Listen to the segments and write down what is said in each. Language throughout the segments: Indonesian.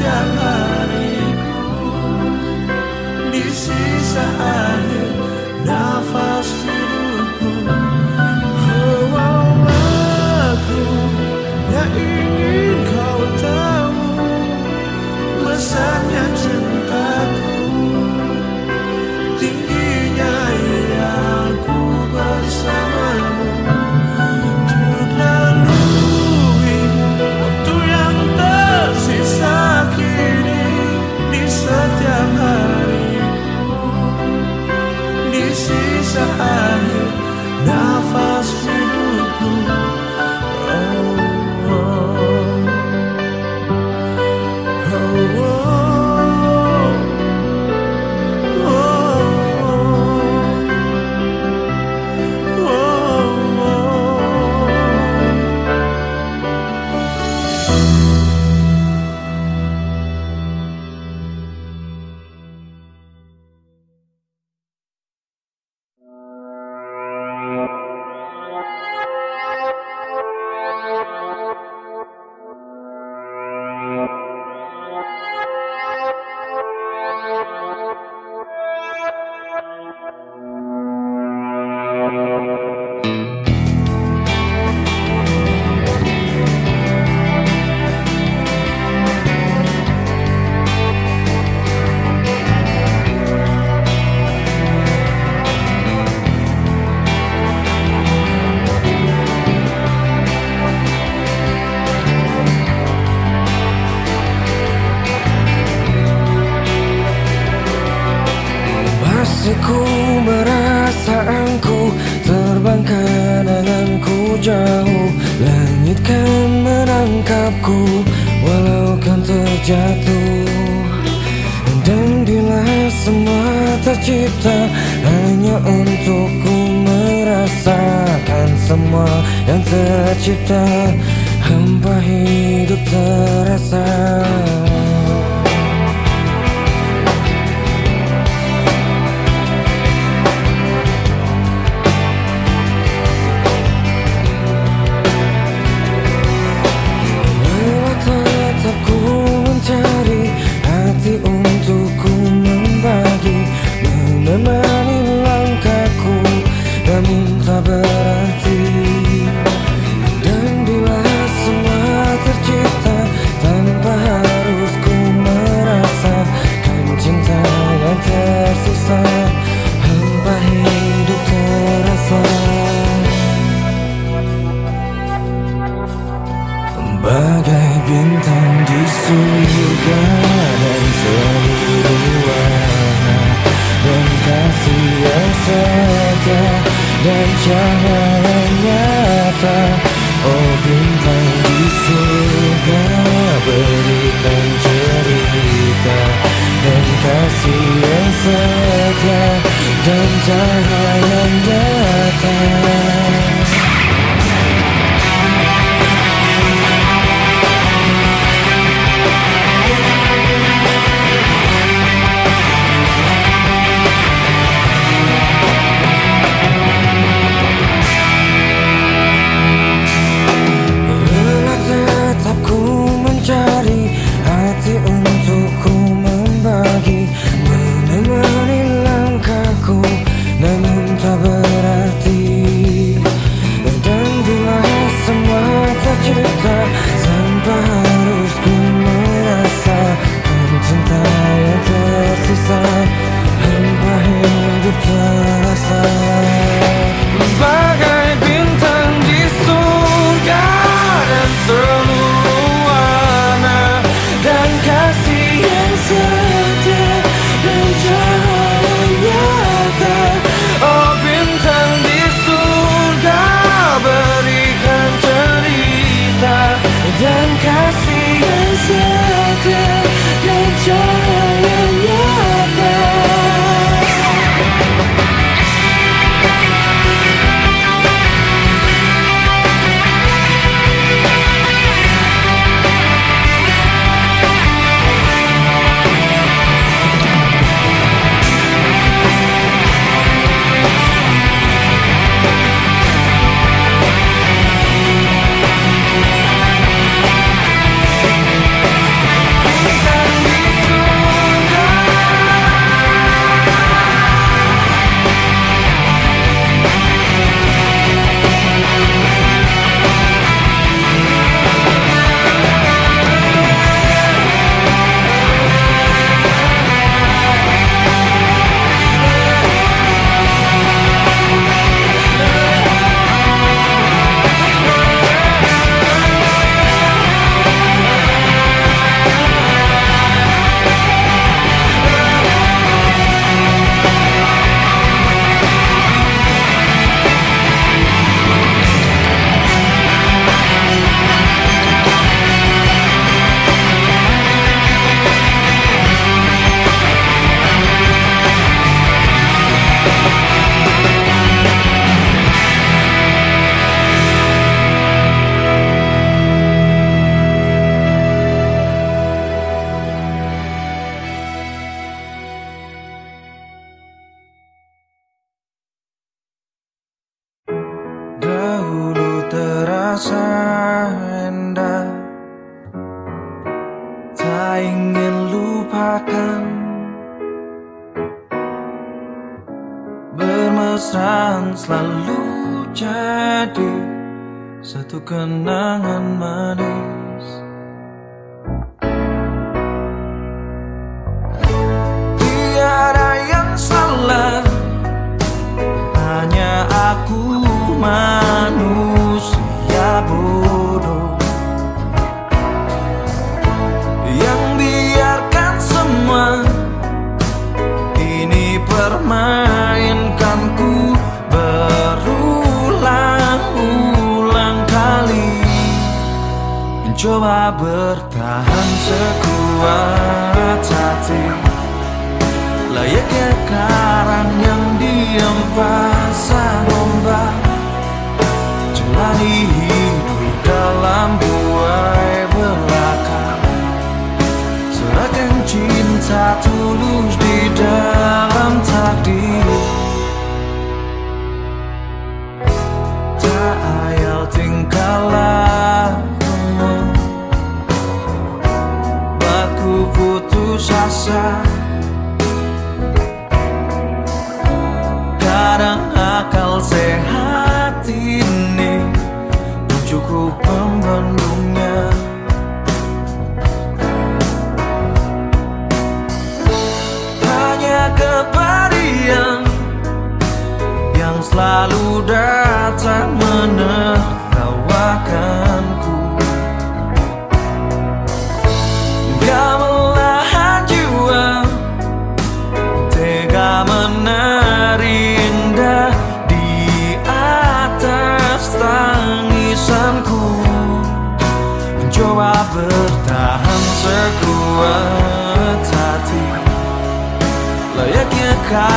setiap hariku Di sisa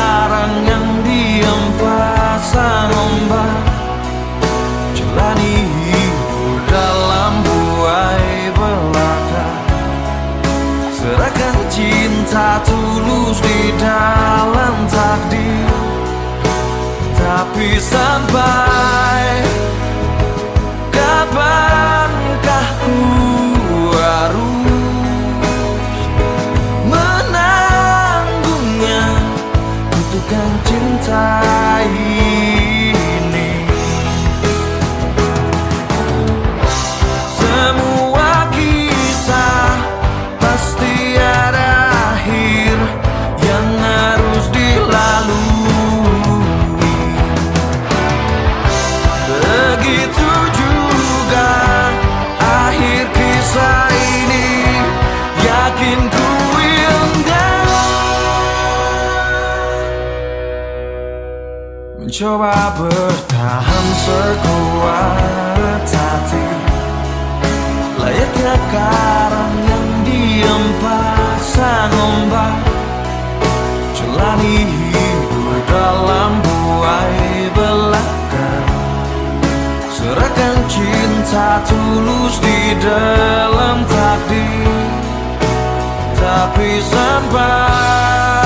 karang yang diam pasang ombak Jalani hidup dalam buai belaka. Serahkan cinta tulus di dalam takdir. Tapi sampai Kapankah cinta Mencoba bertahan sekuat hati. Layaknya karang yang diam pasang ombak Jalani hidup dalam buai belaka. Serahkan cinta tulus di dalam takdir. Tapi sampai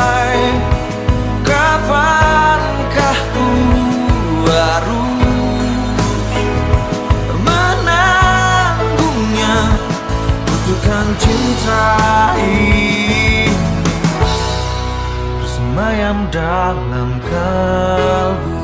Butuhkan cinta ini Bersemayam dalam kalbu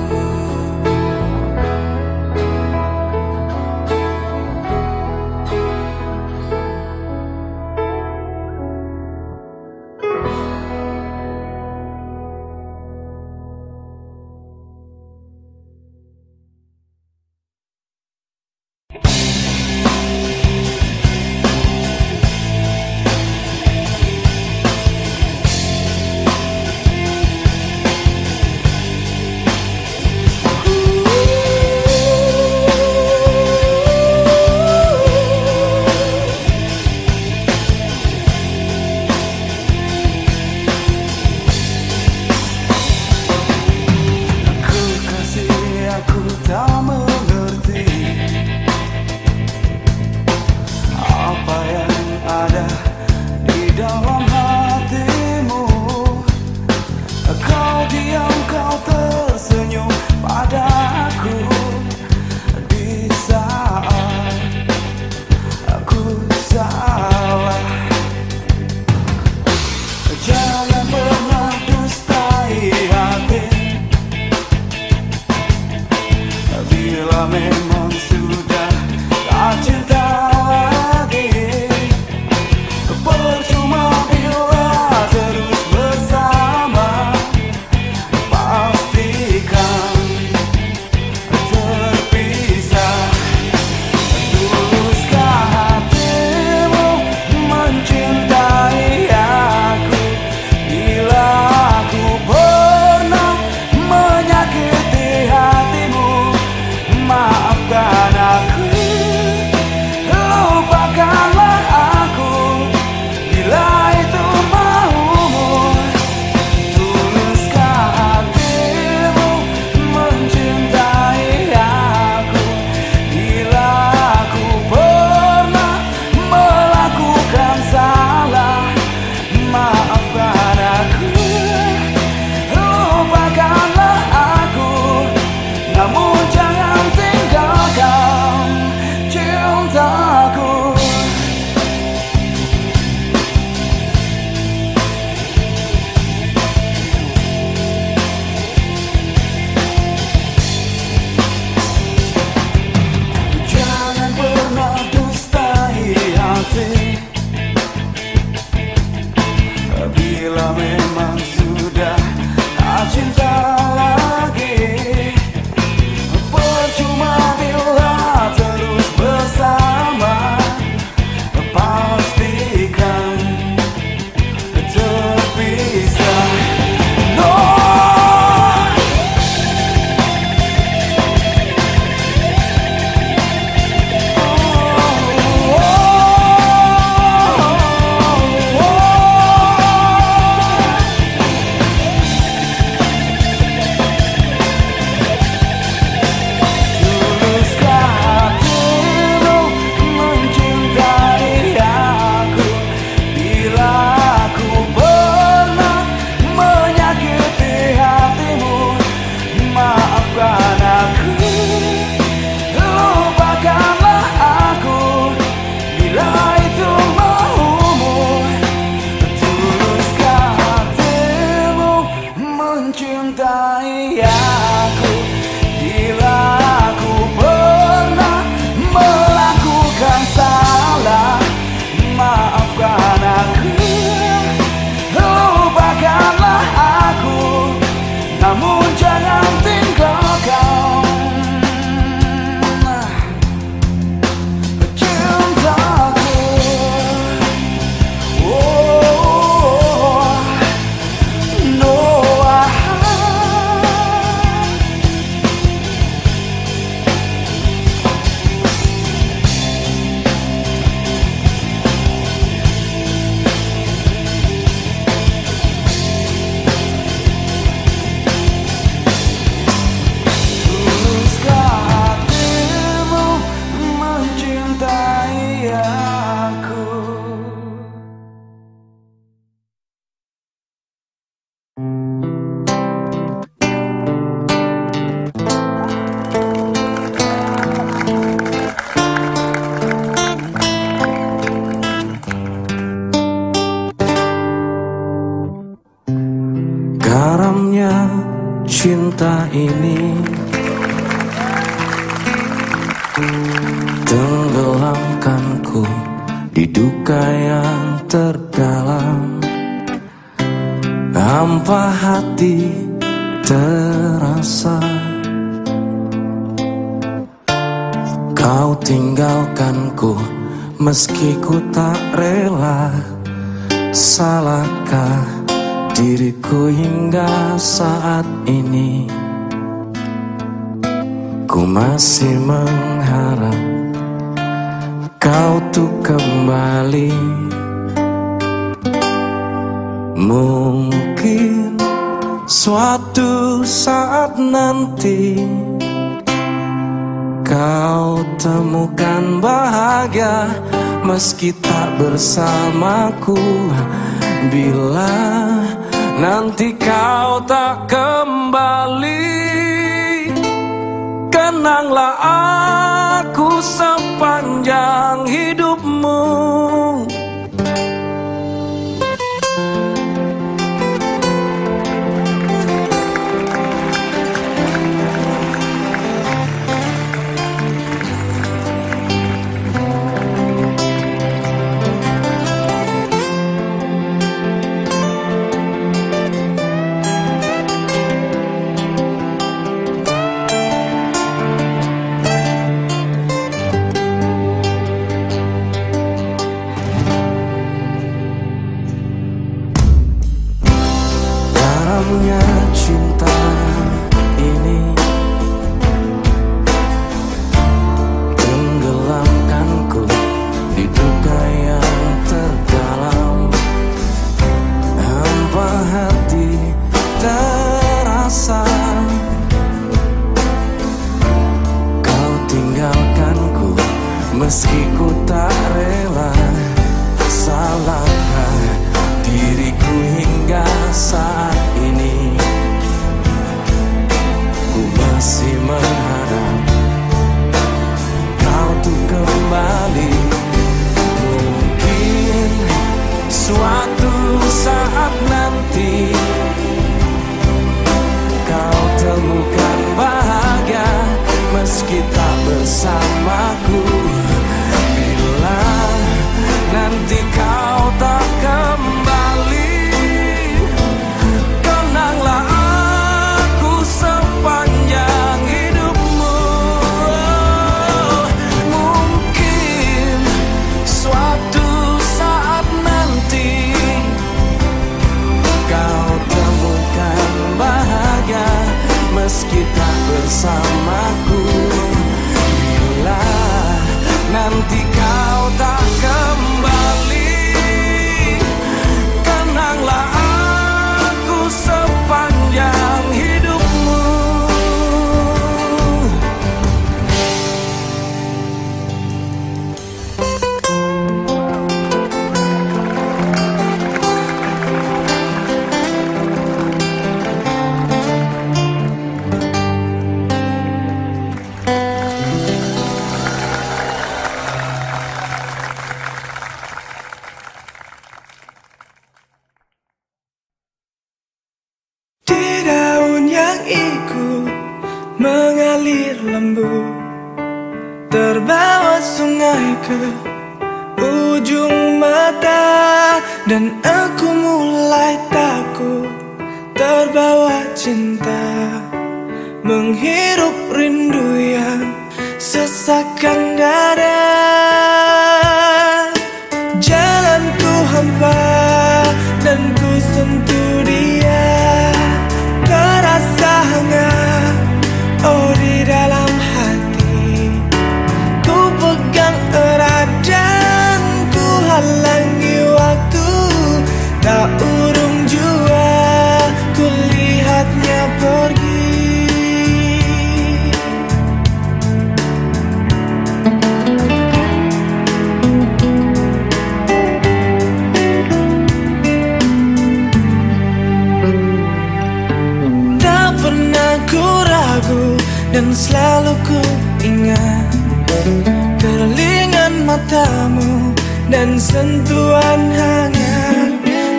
Sentuhan hangat.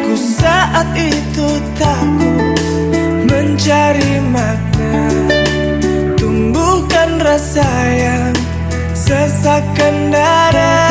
Ku saat itu takut mencari makna. Tumbuhkan rasa yang sesakkan darah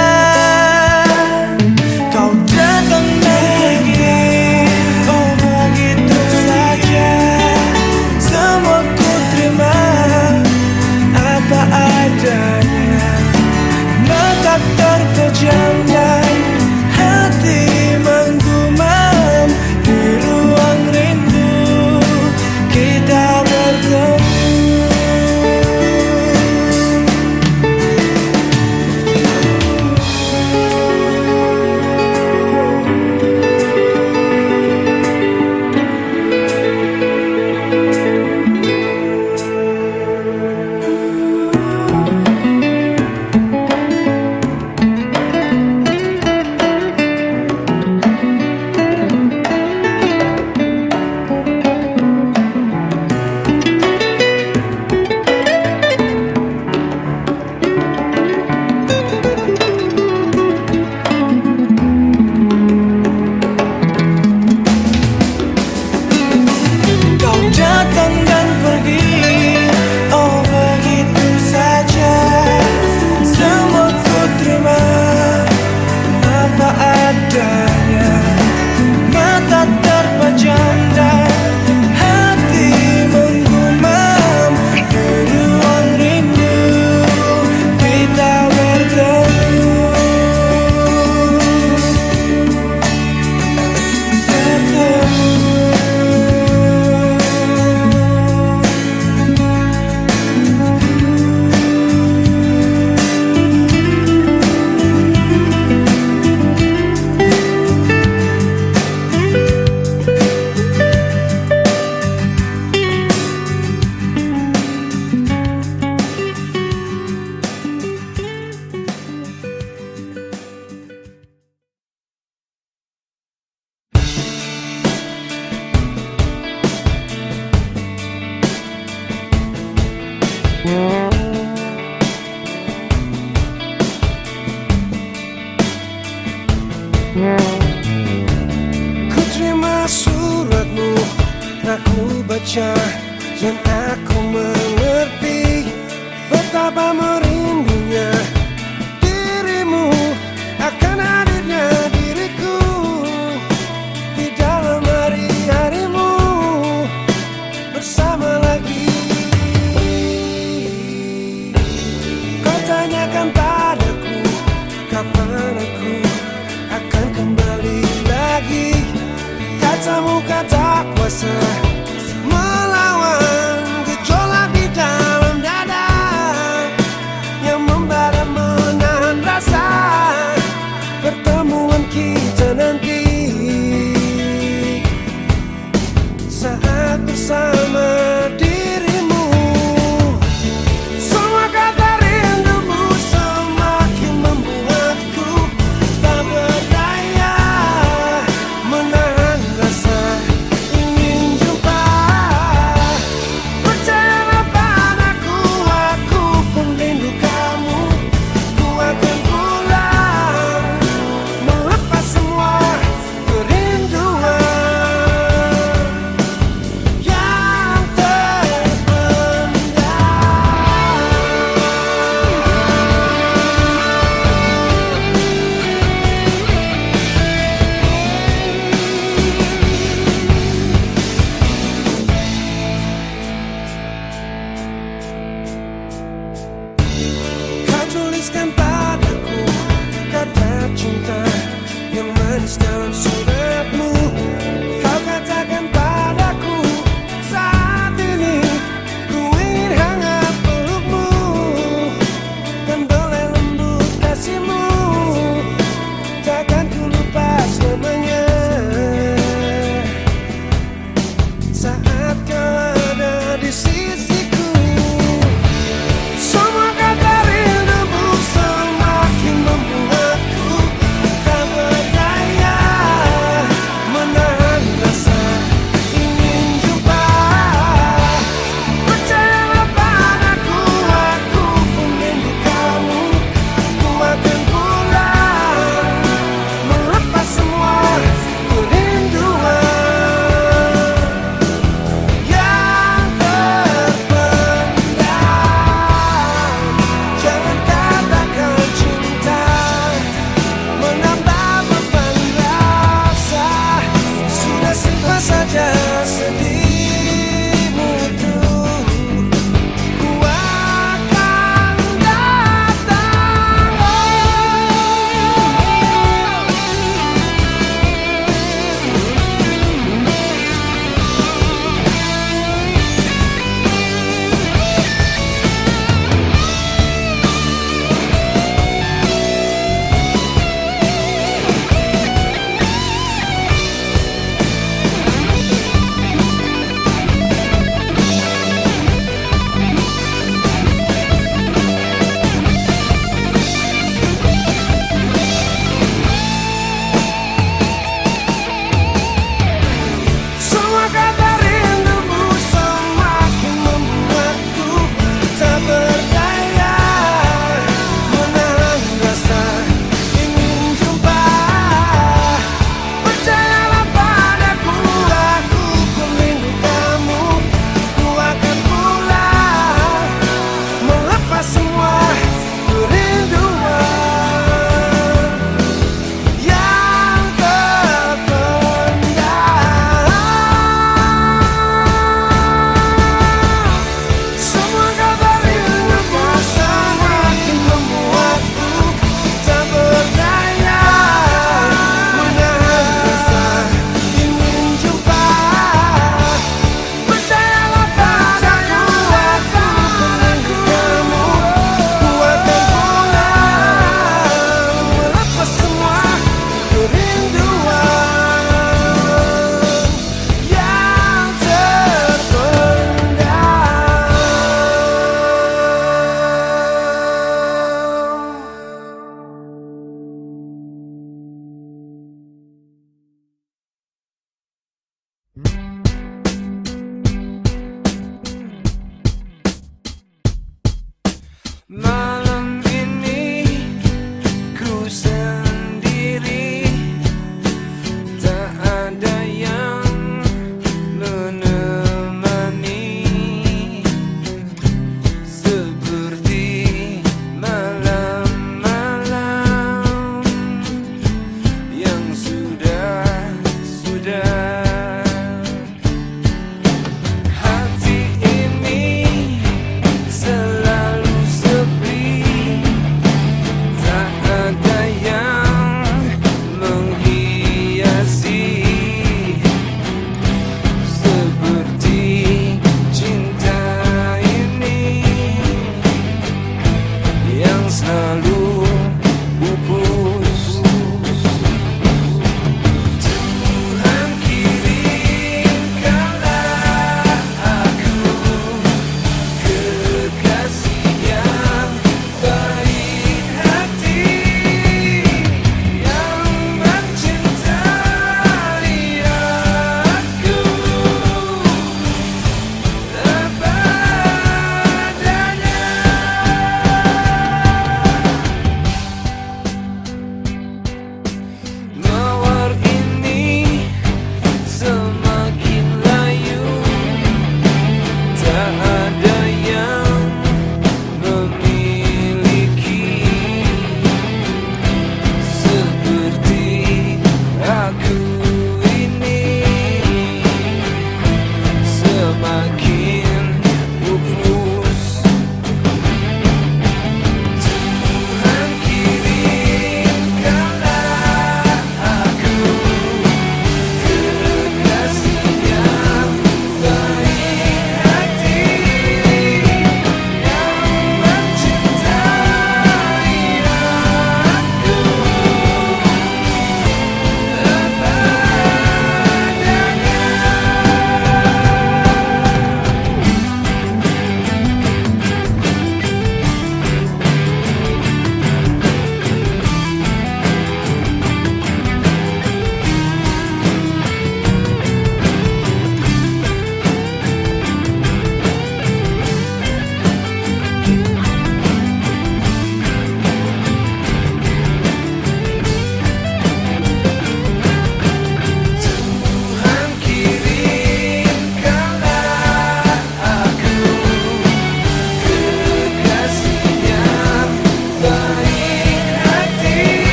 future.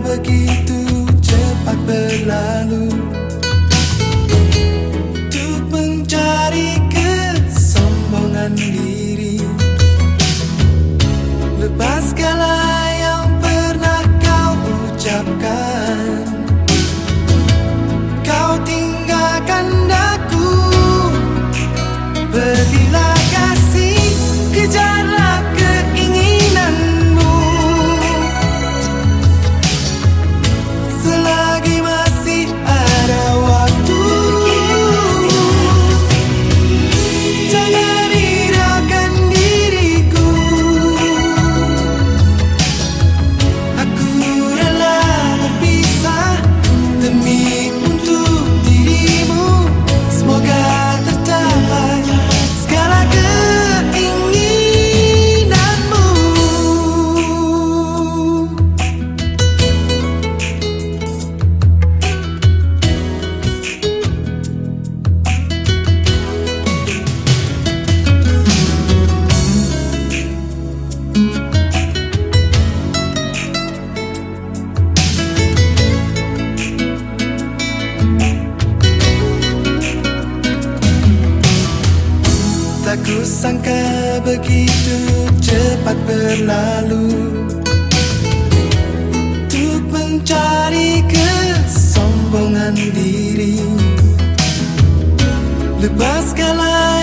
Begitu cepat berlalu que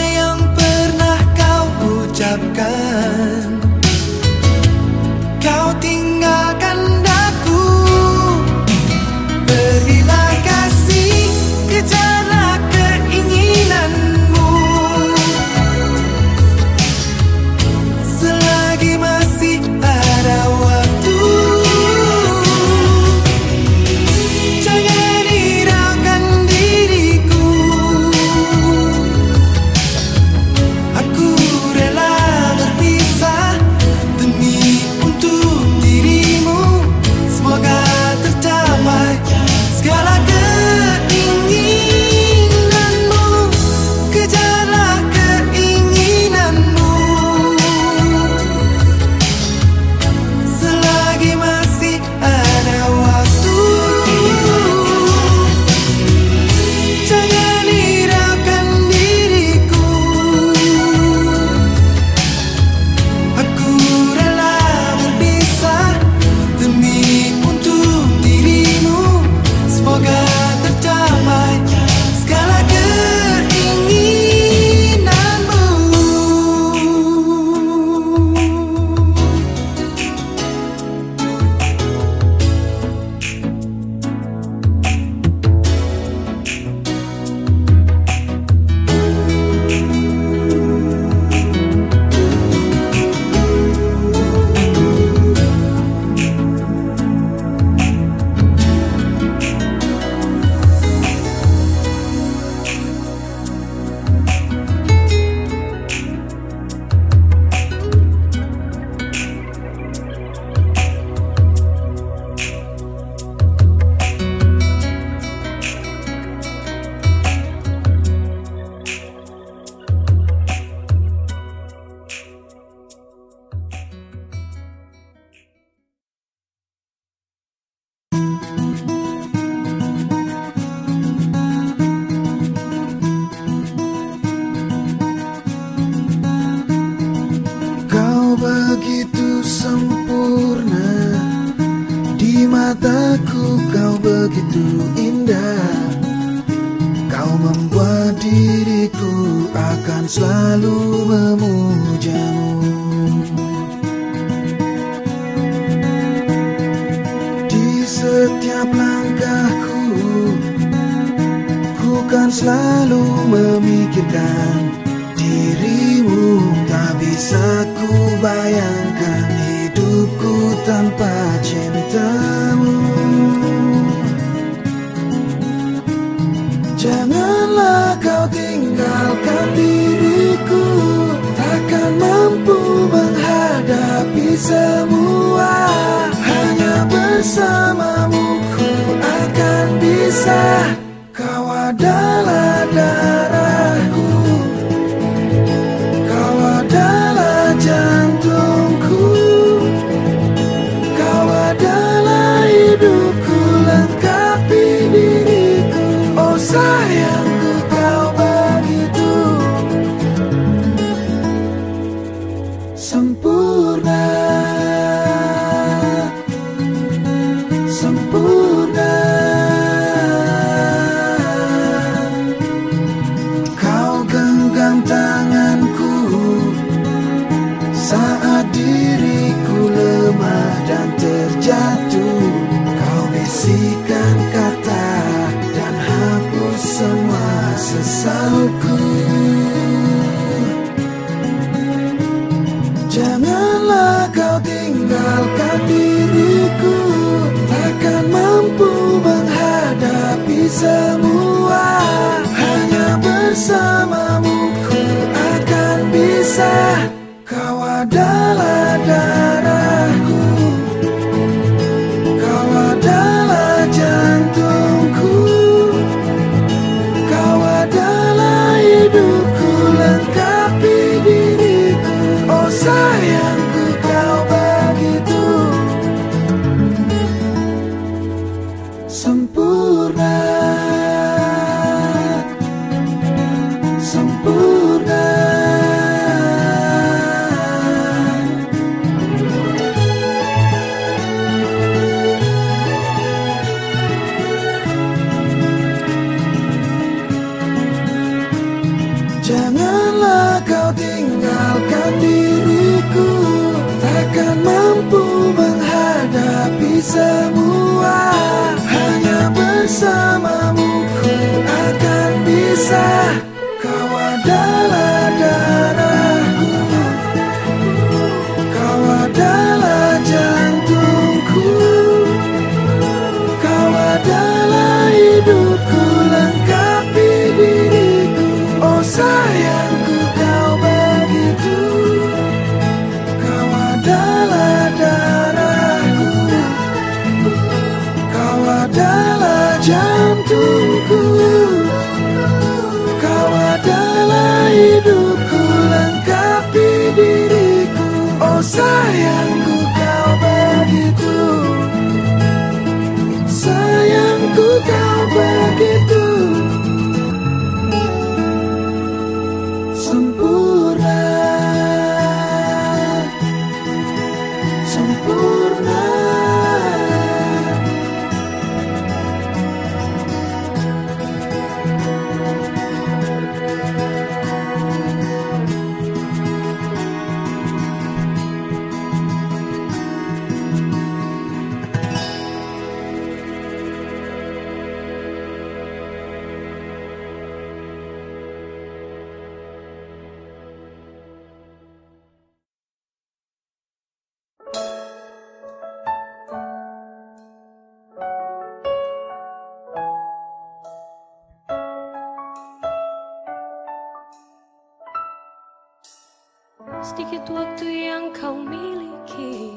sedikit waktu yang kau miliki.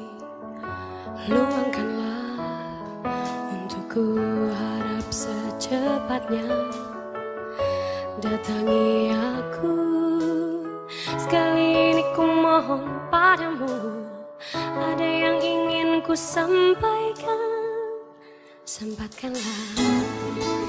Luangkanlah untukku harap secepatnya. Datangi aku. Sekali ini ku mohon padamu. Ada yang ingin ku sampaikan? Sempatkanlah.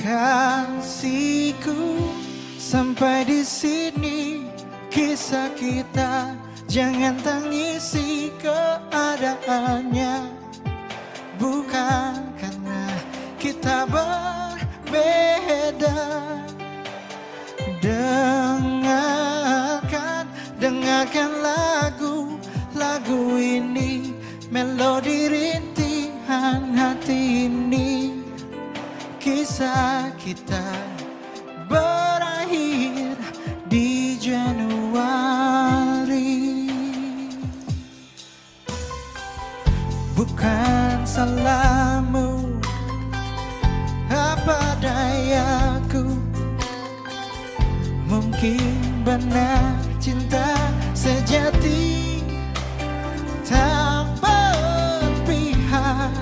Kasihku sampai di sini. Kisah kita jangan tangisi keadaannya. Bukan karena kita berbeda. Dengarkan dengarkan lagu. Lagu ini melodi rintihan hati ini kisah kita berakhir di Januari. Bukan salahmu apa dayaku? Mungkin benar cinta sejati tak berpihak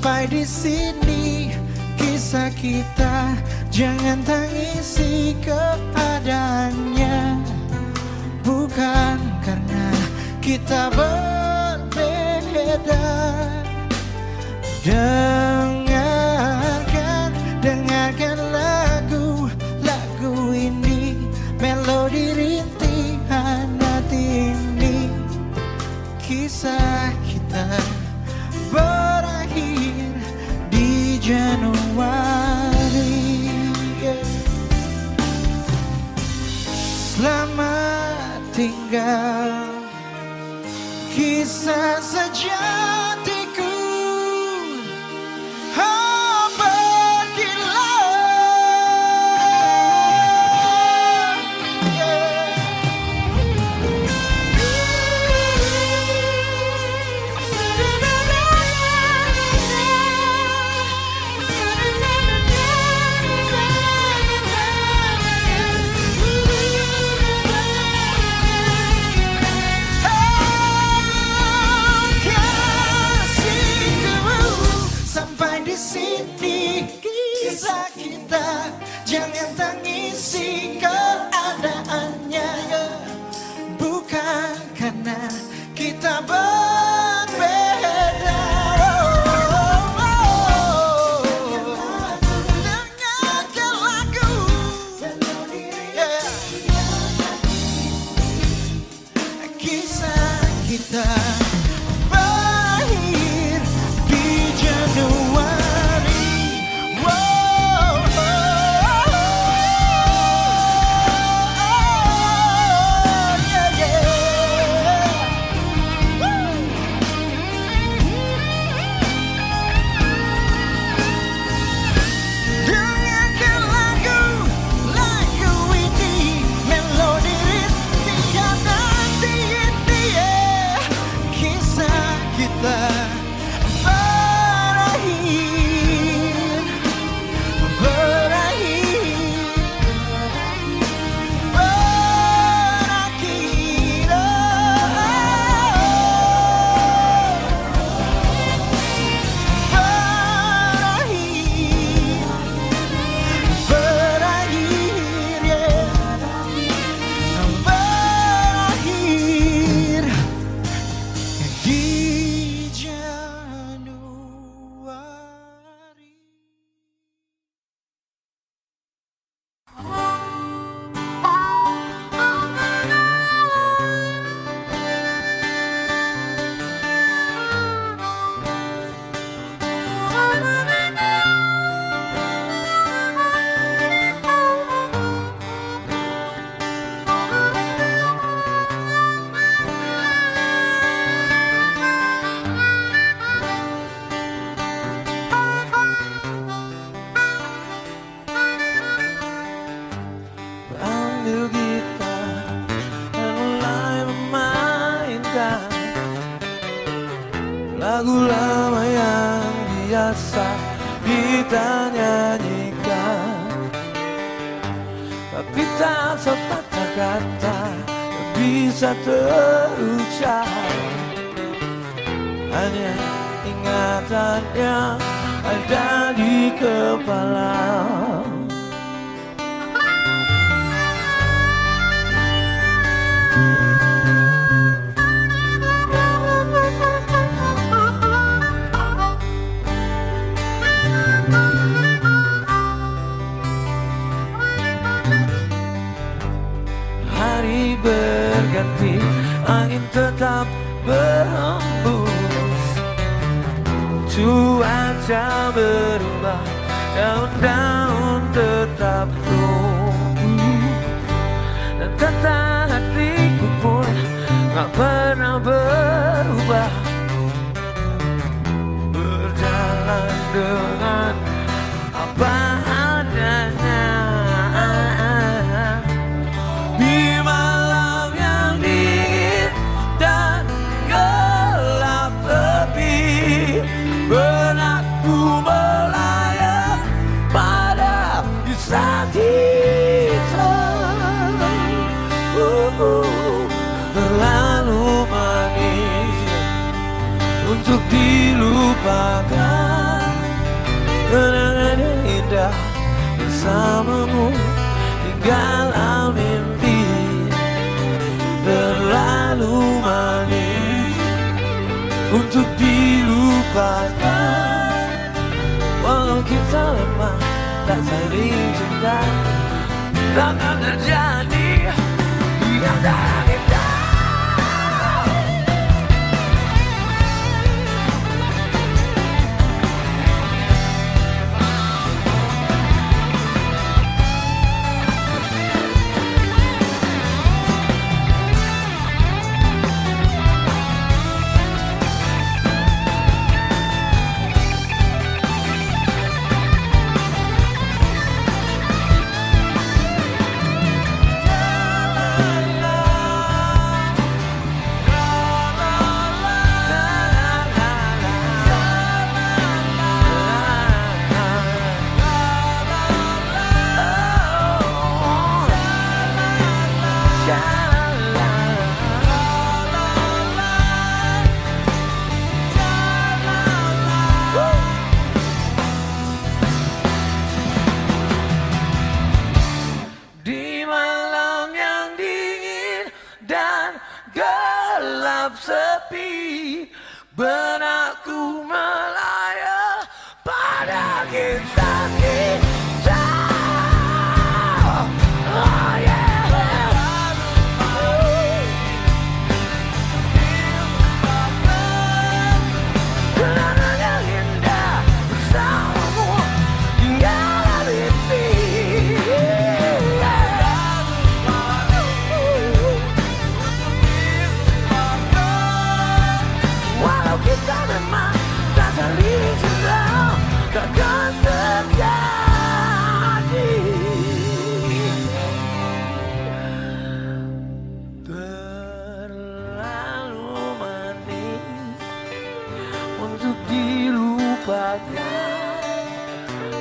sampai di sini kisah kita jangan tangisi keadaannya. Bukan karena kita berbeda. Dengarkan dengarkan lagu lagu ini melodi rintihan hati ini. Kisah Januari. Selamat tinggal kisah sejatiku Kisah Up and up. tanda Tangan dan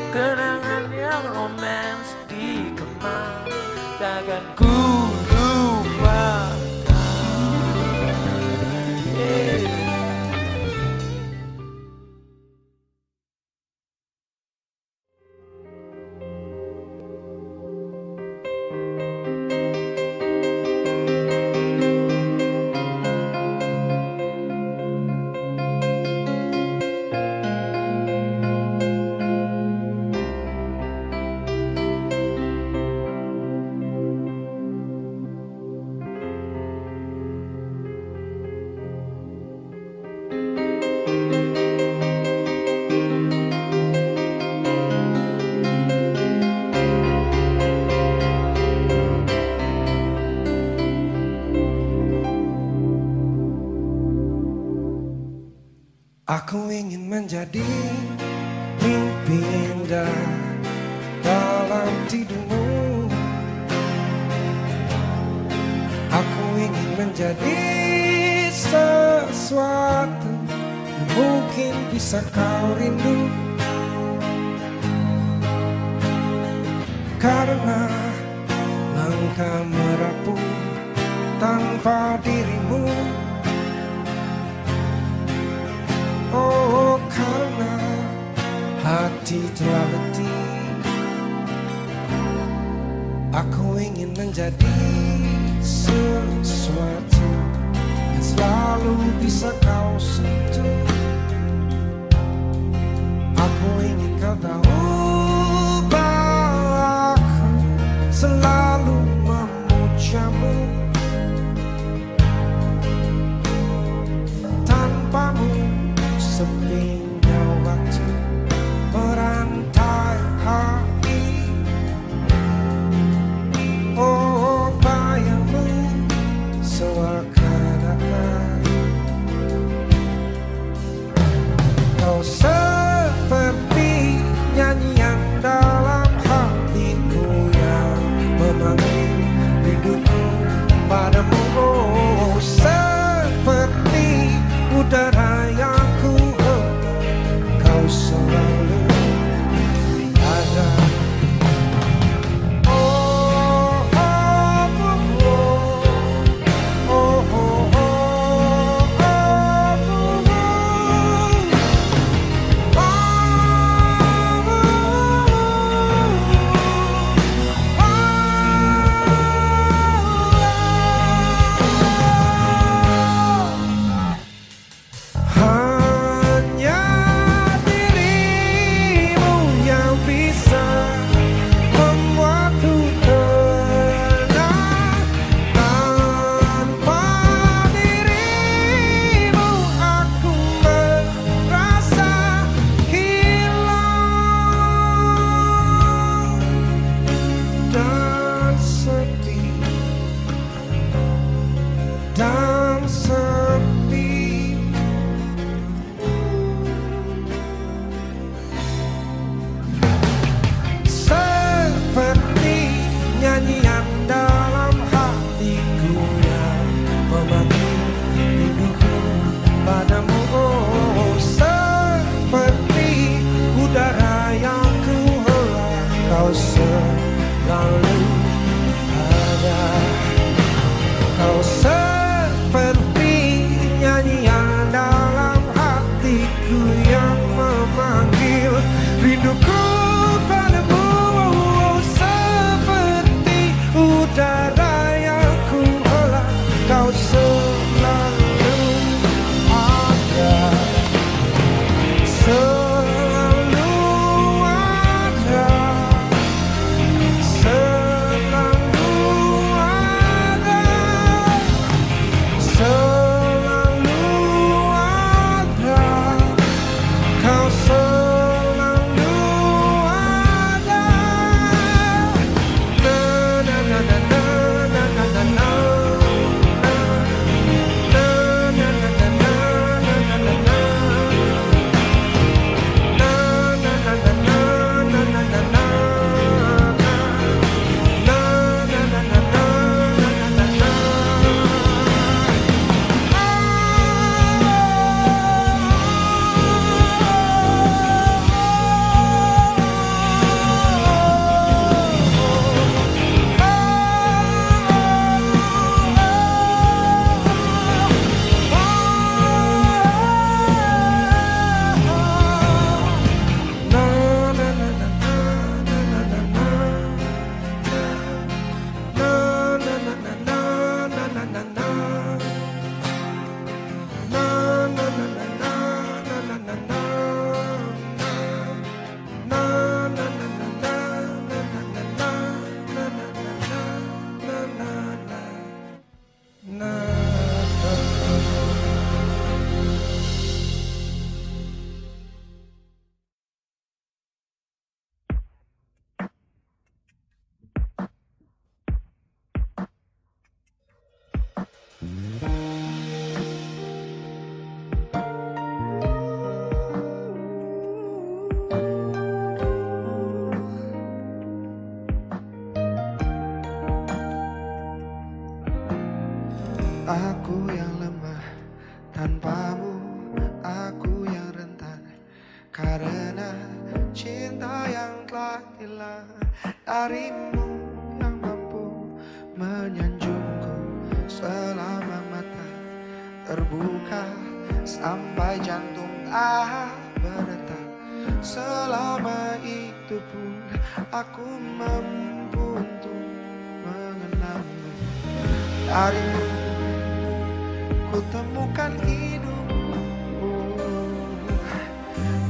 Kenangan yang romans kemang. Takkan ku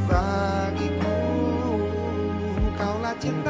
bagiku. Kaulah cinta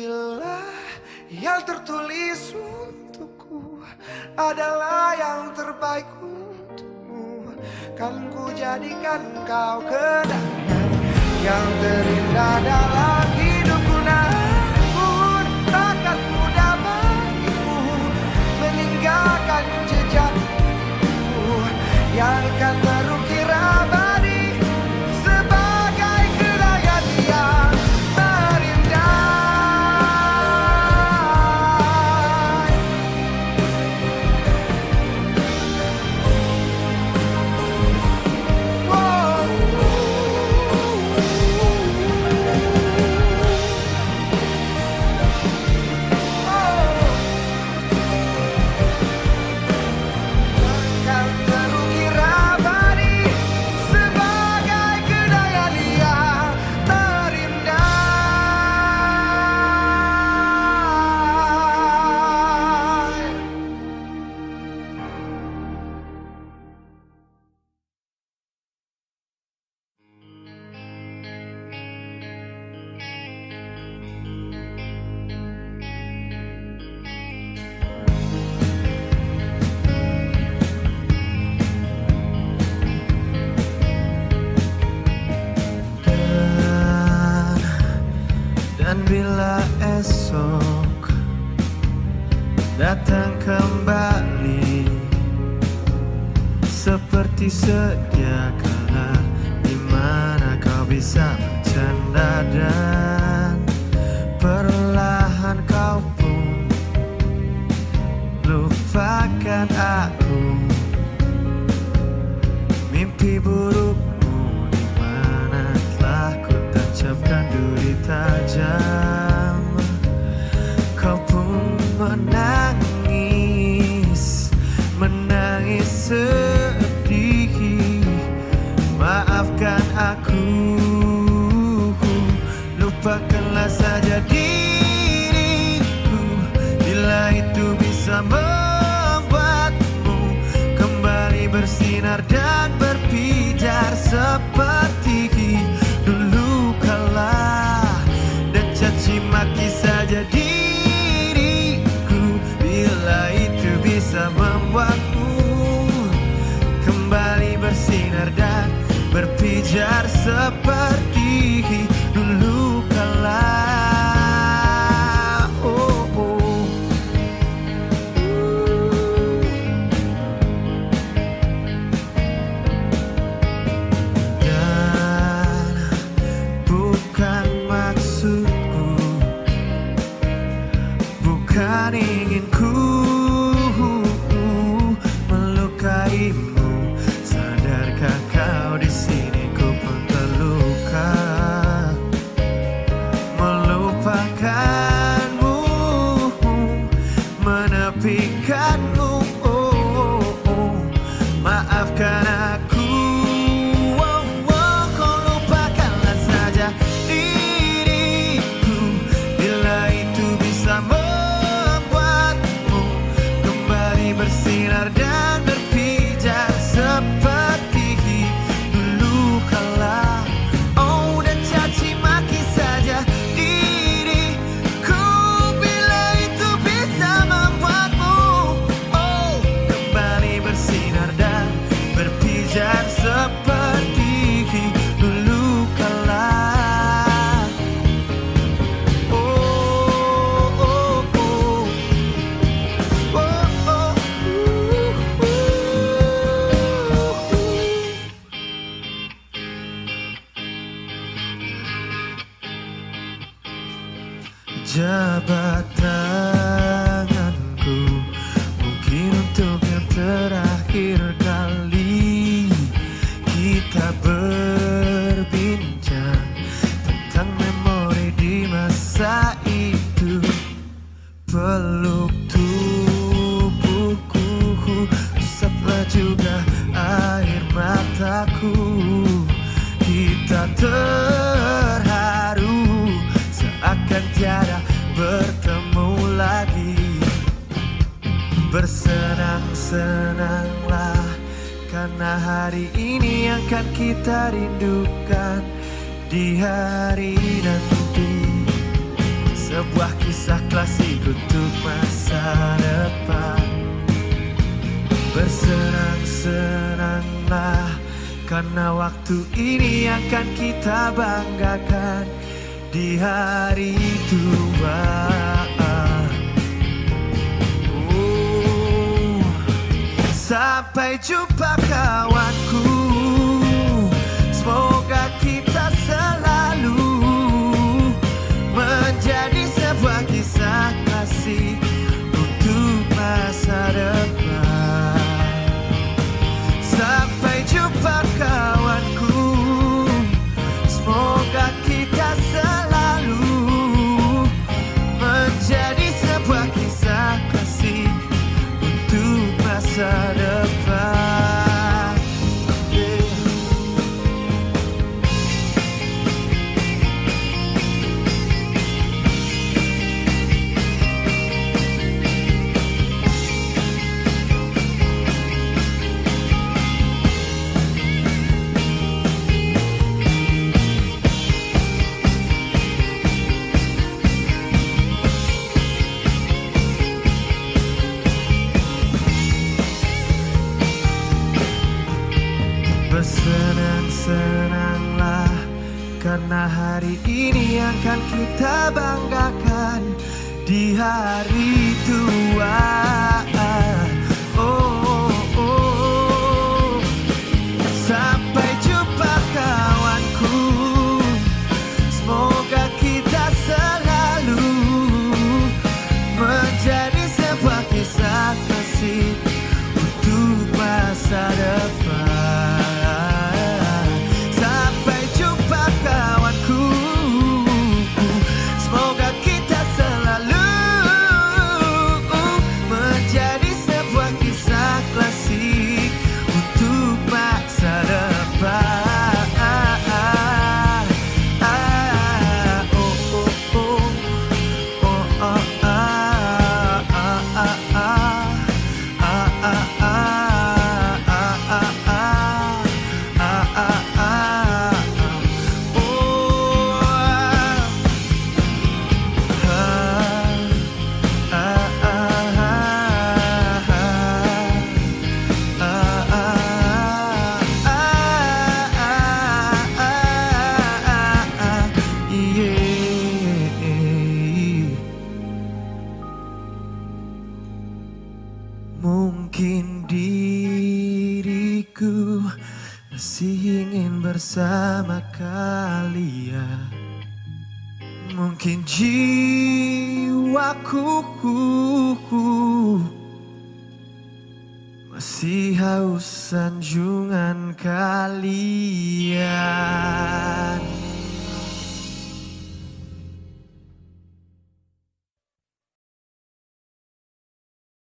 Bila yang tertulis untukku adalah yang terbaik untukmu. Kan ku jadikan kau kenangan yang terindah dalam hidupku. Namun takkan mudah bagiku meninggalkan jejakku Yang akan